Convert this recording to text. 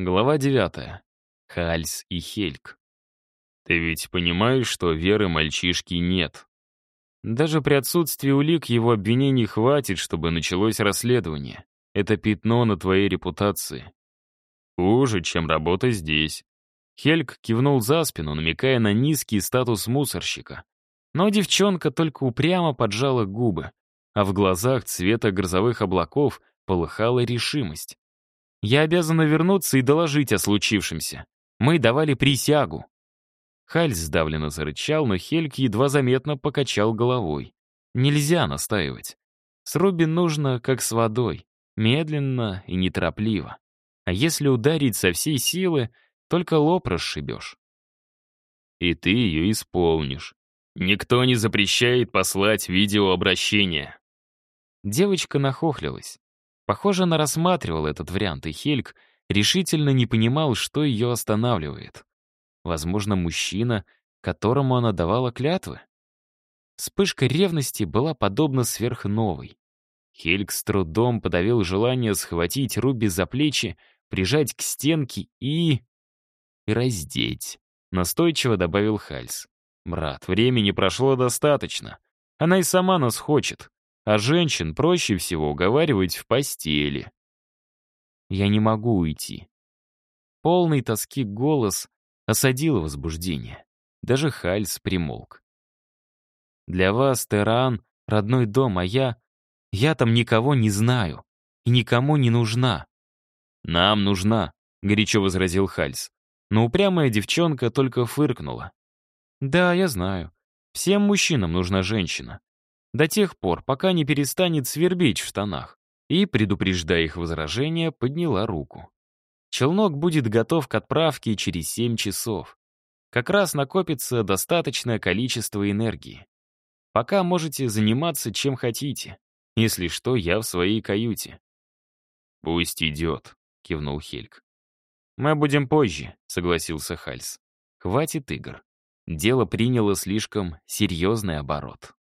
Глава 9. Хальс и Хельк. Ты ведь понимаешь, что веры мальчишки нет. Даже при отсутствии улик его обвинений хватит, чтобы началось расследование. Это пятно на твоей репутации. Хуже, чем работа здесь. Хельк кивнул за спину, намекая на низкий статус мусорщика. Но девчонка только упрямо поджала губы, а в глазах цвета грозовых облаков полыхала решимость. Я обязана вернуться и доложить о случившемся. Мы давали присягу». Хальс сдавленно зарычал, но Хельк едва заметно покачал головой. «Нельзя настаивать. С Руби нужно, как с водой, медленно и неторопливо. А если ударить со всей силы, только лоб расшибешь». «И ты ее исполнишь. Никто не запрещает послать видеообращение». Девочка нахохлилась. Похоже, она рассматривала этот вариант, и Хельк решительно не понимал, что ее останавливает. Возможно, мужчина, которому она давала клятвы? Вспышка ревности была подобна сверхновой. Хельк с трудом подавил желание схватить Руби за плечи, прижать к стенке и раздеть. Настойчиво добавил Хальс. «Брат, времени прошло достаточно. Она и сама нас хочет а женщин проще всего уговаривать в постели. Я не могу уйти. Полный тоски голос осадил возбуждение. Даже Хальс примолк. Для вас, Теран, родной дом, а я... Я там никого не знаю и никому не нужна. Нам нужна, горячо возразил Хальс. Но упрямая девчонка только фыркнула. Да, я знаю. Всем мужчинам нужна женщина до тех пор, пока не перестанет свербить в штанах, и, предупреждая их возражения, подняла руку. Челнок будет готов к отправке через 7 часов. Как раз накопится достаточное количество энергии. Пока можете заниматься чем хотите. Если что, я в своей каюте. «Пусть идет», — кивнул Хельк. «Мы будем позже», — согласился Хальс. «Хватит игр. Дело приняло слишком серьезный оборот».